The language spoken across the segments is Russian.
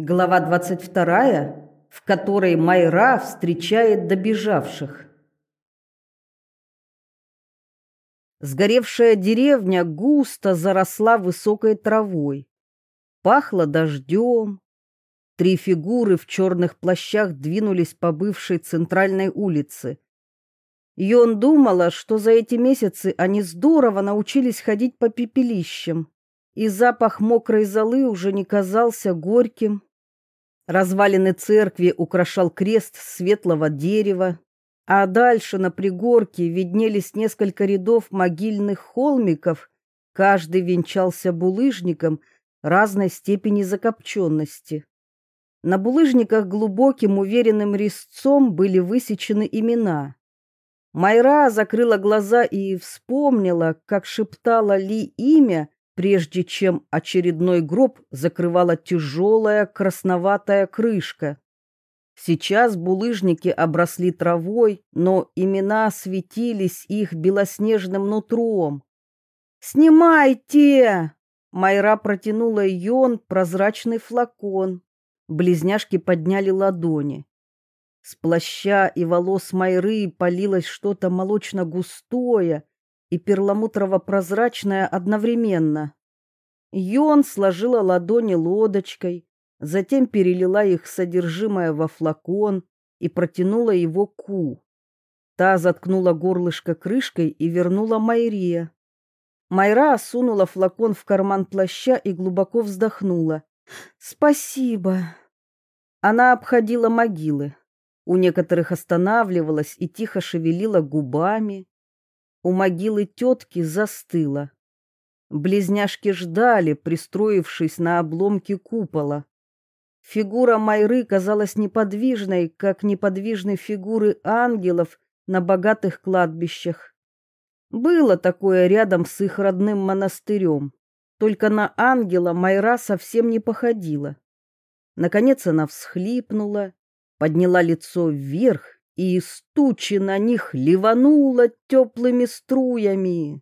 Глава 22, в которой Майра встречает добежавших. Сгоревшая деревня густо заросла высокой травой. Пахло дождем. Три фигуры в черных плащах двинулись по бывшей центральной улице. Йон думала, что за эти месяцы они здорово научились ходить по пепелищам, и запах мокрой золы уже не казался горьким. Развалины церкви украшал крест светлого дерева, а дальше на пригорке виднелись несколько рядов могильных холмиков, каждый венчался булыжником разной степени закопченности. На булыжниках глубоким уверенным резцом были высечены имена. Майра закрыла глаза и вспомнила, как шептала Ли имя прежде чем очередной гроб закрывала тяжелая красноватая крышка. Сейчас булыжники обросли травой, но имена светились их белоснежным нутром. «Снимайте!» Майра протянула Йон прозрачный флакон. Близняшки подняли ладони. С плаща и волос Майры полилось что-то молочно-густое, и перламутрово-прозрачная одновременно. Йон сложила ладони лодочкой, затем перелила их содержимое во флакон и протянула его Ку. Та заткнула горлышко крышкой и вернула Майре. Майра сунула флакон в карман плаща и глубоко вздохнула. «Спасибо». Она обходила могилы. У некоторых останавливалась и тихо шевелила губами, у могилы тетки застыла. Близняшки ждали, пристроившись на обломке купола. Фигура Майры казалась неподвижной, как неподвижны фигуры ангелов на богатых кладбищах. Было такое рядом с их родным монастырем. Только на ангела Майра совсем не походила. Наконец она всхлипнула, подняла лицо вверх и из тучи на них ливануло теплыми струями.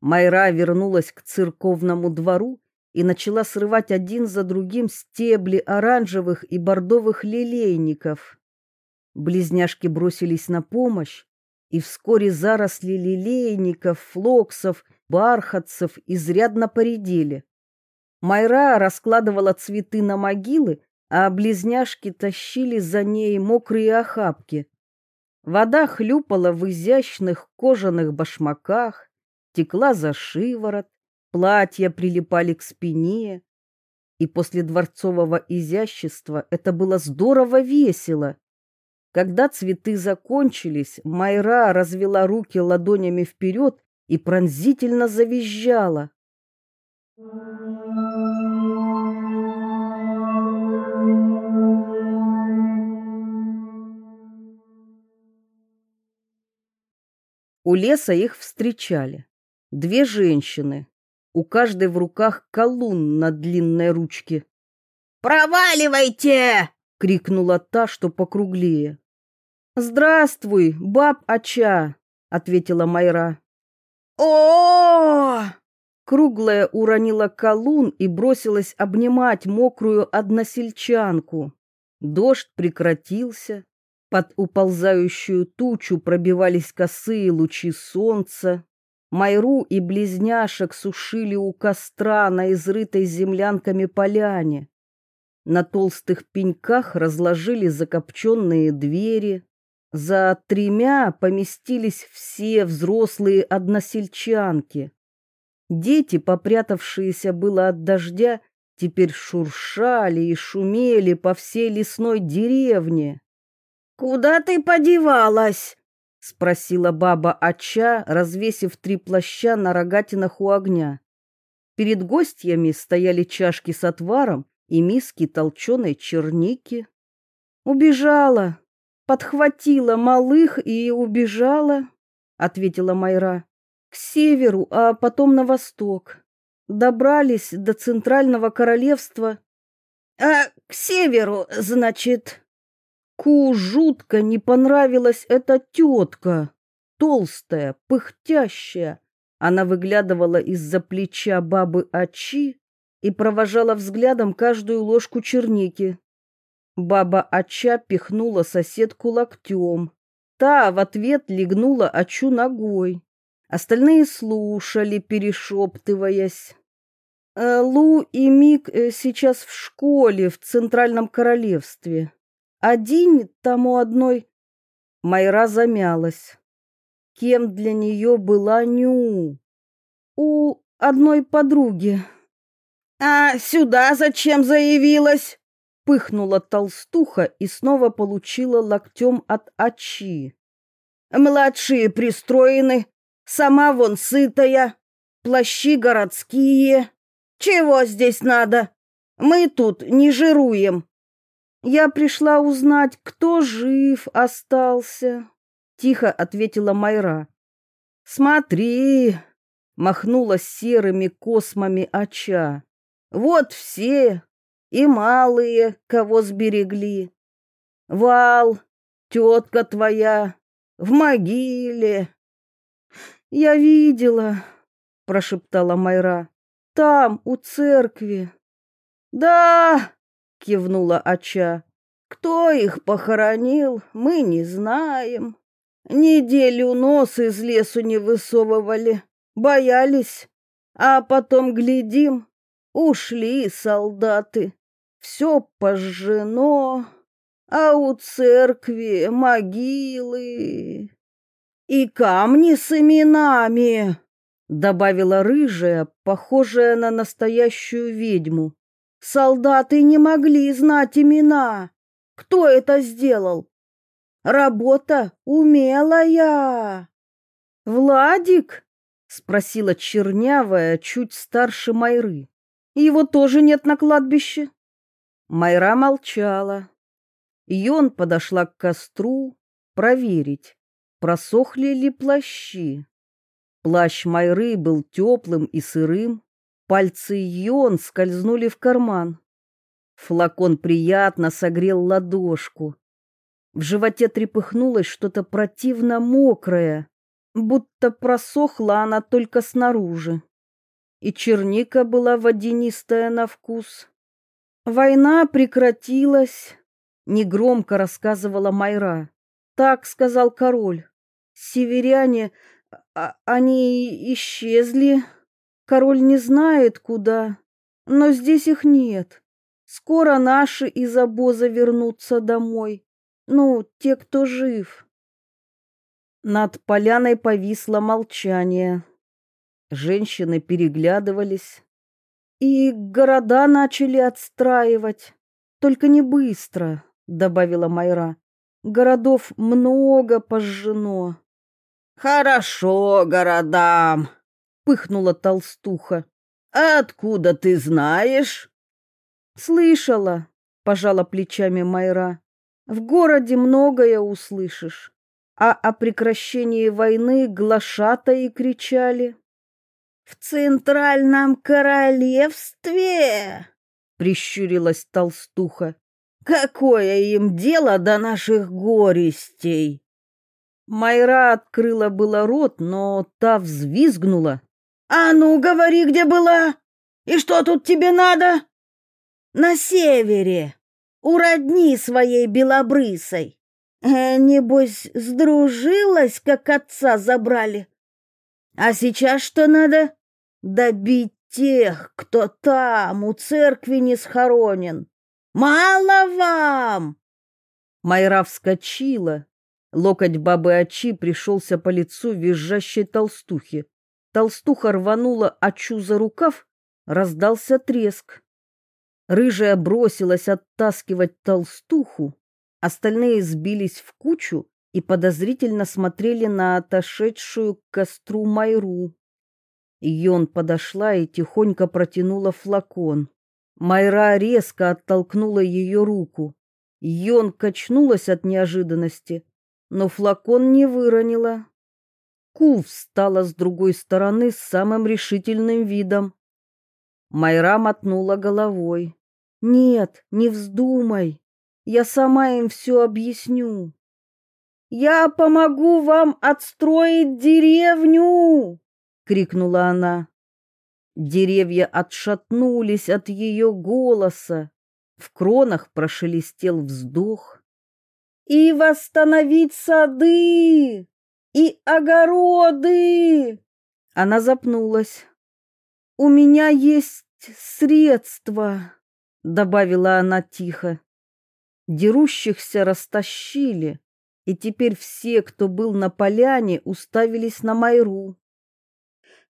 Майра вернулась к церковному двору и начала срывать один за другим стебли оранжевых и бордовых лилейников. Близняшки бросились на помощь, и вскоре заросли лилейников, флоксов, бархатцев изрядно поредели. Майра раскладывала цветы на могилы, а близняшки тащили за ней мокрые охапки. Вода хлюпала в изящных кожаных башмаках, текла за шиворот, платья прилипали к спине. И после дворцового изящества это было здорово весело. Когда цветы закончились, Майра развела руки ладонями вперед и пронзительно завизжала. У леса их встречали. Две женщины, у каждой в руках колун на длинной ручке. «Проваливайте!» — крикнула та, что покруглее. «Здравствуй, баб Ача!» — ответила Майра. о Круглая уронила колун и бросилась обнимать мокрую односельчанку. Дождь прекратился, под уползающую тучу пробивались косые лучи солнца. Майру и близняшек сушили у костра на изрытой землянками поляне. На толстых пеньках разложили закопченные двери. За тремя поместились все взрослые односельчанки. Дети, попрятавшиеся было от дождя, теперь шуршали и шумели по всей лесной деревне. «Куда ты подевалась?» — спросила баба Ача, развесив три плаща на рогатинах у огня. Перед гостьями стояли чашки с отваром и миски толченой черники. «Убежала, подхватила малых и убежала», — ответила Майра. «К северу, а потом на восток. Добрались до Центрального Королевства». «А к северу, значит?» Ку жутко не понравилась эта тетка, толстая, пыхтящая. Она выглядывала из-за плеча бабы Ачи. и провожала взглядом каждую ложку черники. Баба Ача пихнула соседку локтем. Та в ответ легнула Ачу ногой. Остальные слушали, перешептываясь. Э, Лу и Мик э, сейчас в школе в Центральном Королевстве. Один тому одной. Майра замялась. Кем для нее была Ню? У одной подруги. А сюда зачем заявилась? Пыхнула толстуха и снова получила локтем от Ачи. Младшие пристроены, сама вон сытая, плащи городские. Чего здесь надо? Мы тут не жируем. Я пришла узнать, кто жив остался, тихо ответила Майра. Смотри, махнула серыми космами Ача. Вот все, и малые, кого сберегли. Вал, тетка твоя, в могиле. Я видела, прошептала Майра. Там, у церкви. Да, кивнула Ача. Кто их похоронил, мы не знаем. Неделю нос из лесу не высовывали, боялись. А потом глядим, ушли солдаты. Все пожжено, а у церкви могилы и камни с именами добавила рыжая, похожая на настоящую ведьму. Солдаты не могли знать имена. Кто это сделал? Работа умелая. Владик? спросила чернявая, чуть старше Майры. Его тоже нет на кладбище. Майра молчала. Йон подошла к костру проверить, просохли ли плащи. Плащ Майры был теплым и сырым, пальцы Йон скользнули в карман. Флакон приятно согрел ладошку. В животе трепыхнулось что-то противно мокрое, будто просохла она только снаружи. И черника была водянистая на вкус. Война прекратилась, негромко рассказывала Майра. Так сказал король. Северяне а они исчезли. Король не знает, куда. Но здесь их нет. Скоро наши из обоза вернутся домой. Ну, те, кто жив. Над поляной повисло молчание. Женщины переглядывались. И города начали отстраивать. Только не быстро, добавила Майра. Городов много пожжено. Хорошо городам, пыхнула толстуха. Откуда ты знаешь? Слышала, пожала плечами Майра. В городе многое услышишь. А о прекращении войны глашатаи кричали. В центральном королевстве, прищурилась толстуха. Какое им дело до наших горестей? Майра открыла было рот, но та взвизгнула. «А ну, говори, где была! И что тут тебе надо?» «На севере, у родни своей белобрысой. Э, небось, сдружилась, как отца забрали. А сейчас что надо? Добить тех, кто там, у церкви не схоронен. Мало вам!» Майра вскочила, Локоть бабы Ачи пришелся по лицу визжащей толстухи. Толстуха рванула Ачу за рукав, раздался треск. Рыжая бросилась оттаскивать толстуху, остальные сбились в кучу и подозрительно смотрели на отошедшую к костру Майру. Йон подошла и тихонько протянула флакон. Майра резко оттолкнула ее руку. Йон качнулась от неожиданности, но флакон не выронила. Ку встала с другой стороны с самым решительным видом. Майра мотнула головой. «Нет, не вздумай. Я сама им все объясню. Я помогу вам отстроить деревню!» — крикнула она. Деревья отшатнулись от ее голоса. В кронах прошелестел вздох. «И восстановить сады! И огороды!» Она запнулась. «У меня есть средства», — добавила она тихо. Дерущихся растащили, и теперь все, кто был на поляне, уставились на Майру.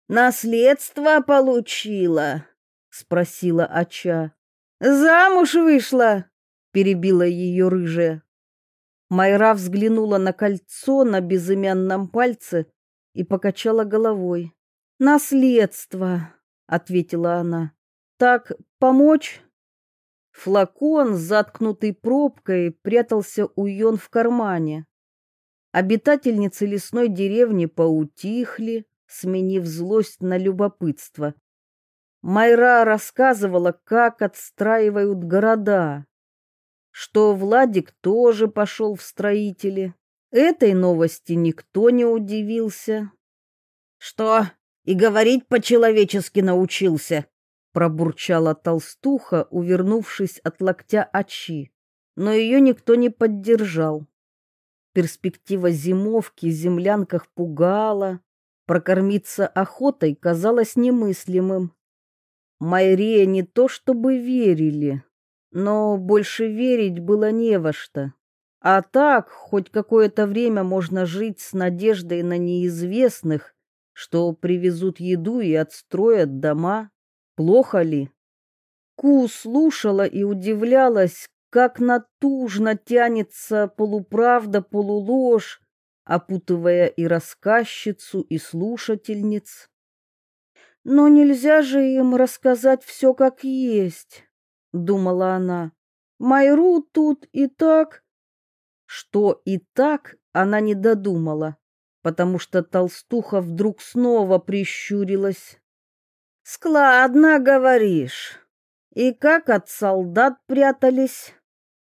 Наследство получила, спросила Ача. Замуж вышла, перебила ее рыжая. Майра взглянула на кольцо на безымянном пальце и покачала головой. Наследство, ответила она. Так помочь? Флакон, заткнутый пробкой, прятался у Йон в кармане. Обитательницы лесной деревни поутихли, сменив злость на любопытство. Майра рассказывала, как отстраивают города, что Владик тоже пошел в строители. Этой новости никто не удивился. Что, и говорить по-человечески научился? пробурчала толстуха, увернувшись от локтя Ачи, но ее никто не поддержал. Перспектива зимовки в землянках пугала, Прокормиться охотой казалось немыслимым. Майре не то чтобы верили, но больше верить было не во что. А так, хоть какое-то время можно жить с надеждой на неизвестных, что привезут еду и отстроят дома. Плохо ли? Ку слушала и удивлялась, как натужно тянется полуправда, полуложь, опутывая и рассказчицу, и слушательниц. Но нельзя же им рассказать все как есть, думала она. Майру тут и так. Что и так она не додумала, потому что толстуха вдруг снова прищурилась. Складно говоришь. И как от солдат прятались,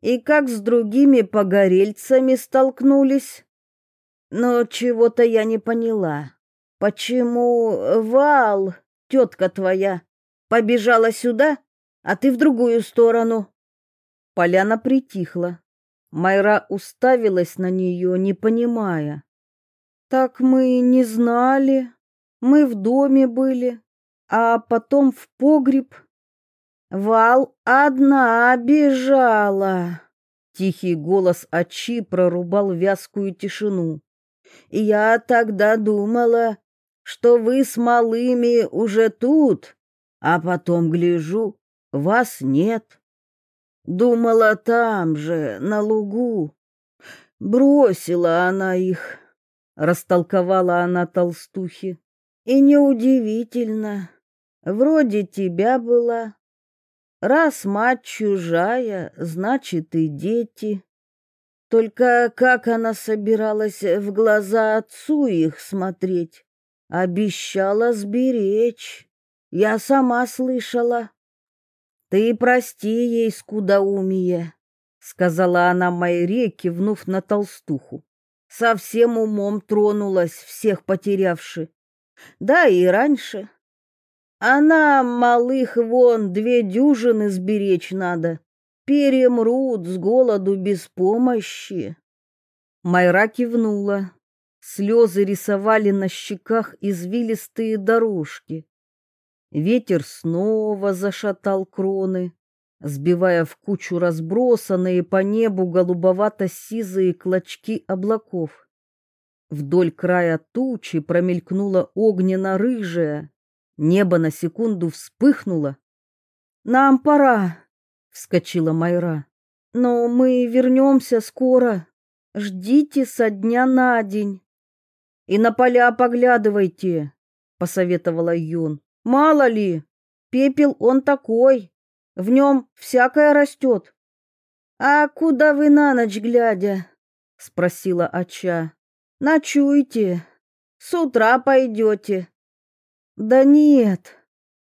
и как с другими погорельцами столкнулись. Но чего-то я не поняла. Почему Вал, тетка твоя, побежала сюда, а ты в другую сторону? Поляна притихла. Майра уставилась на нее, не понимая. Так мы не знали. Мы в доме были, а потом в погреб. Вал одна бежала. Тихий голос Ачи прорубал вязкую тишину. Я тогда думала, что вы с малыми уже тут, а потом гляжу, вас нет. Думала там же, на лугу. Бросила она их, растолковала она толстухи. И неудивительно, вроде тебя была. Раз мать чужая, значит и дети. Только как она собиралась в глаза отцу их смотреть? Обещала сберечь. Я сама слышала. Ты прости ей скудоумие, сказала она Майре, кивнув на толстуху. Совсем умом тронулась, всех потерявши. Да и раньше. Она малых вон две дюжины сберечь надо перемрут с голоду без помощи. Майра кивнула. Слезы рисовали на щеках извилистые дорожки. Ветер снова зашатал кроны, сбивая в кучу разбросанные по небу голубовато-сизые клочки облаков. Вдоль края тучи промелькнула огненно-рыжая. Небо на секунду вспыхнуло. «Нам пора!» вскочила Майра. Но мы вернемся скоро. Ждите со дня на день. И на поля поглядывайте, посоветовала Юн. Мало ли, пепел он такой, в нем всякое растет. А куда вы на ночь глядя? спросила Ача. Ночуйте. С утра пойдете. Да нет,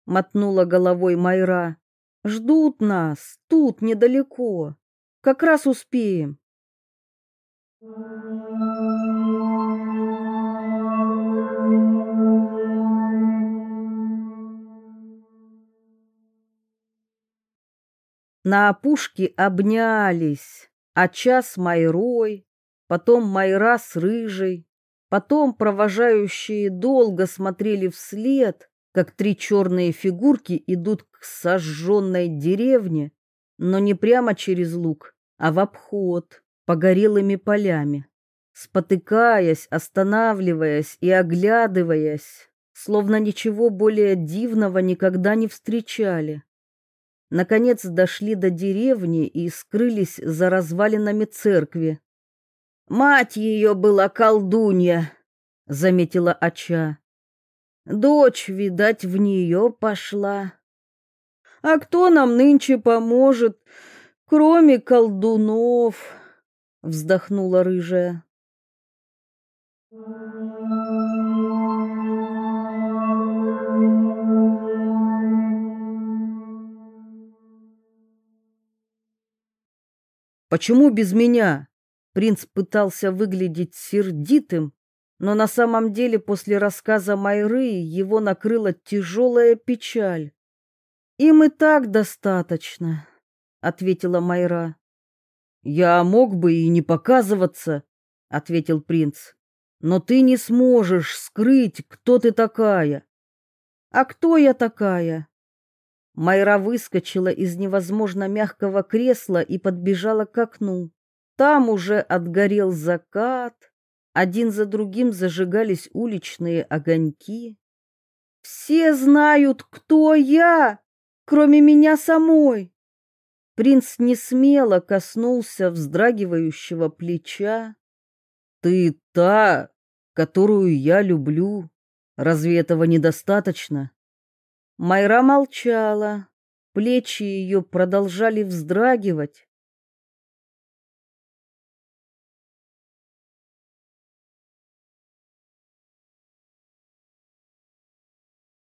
мотнула головой Майра. Ждут нас тут недалеко. Как раз успеем. На опушке обнялись, а час Майрой, потом Майра с Рыжей, потом провожающие долго смотрели вслед, как три черные фигурки идут к сожженной деревне, но не прямо через луг, а в обход, погорелыми полями. Спотыкаясь, останавливаясь и оглядываясь, словно ничего более дивного никогда не встречали. Наконец дошли до деревни и скрылись за развалинами церкви. «Мать ее была колдунья», — заметила Ача. «Дочь, видать, в нее пошла». «А кто нам нынче поможет, кроме колдунов?» — вздохнула рыжая. Почему без меня? Принц пытался выглядеть сердитым, но на самом деле после рассказа Майры его накрыла тяжелая печаль. Им и так достаточно, ответила Майра. Я мог бы и не показываться, ответил принц. Но ты не сможешь скрыть, кто ты такая. А кто я такая? Майра выскочила из невозможно мягкого кресла и подбежала к окну. Там уже отгорел закат, один за другим зажигались уличные огоньки. Все знают, кто я, кроме меня самой. Принц не смело коснулся вздрагивающего плеча. Ты та, которую я люблю. Разве этого недостаточно? Майра молчала. Плечи ее продолжали вздрагивать,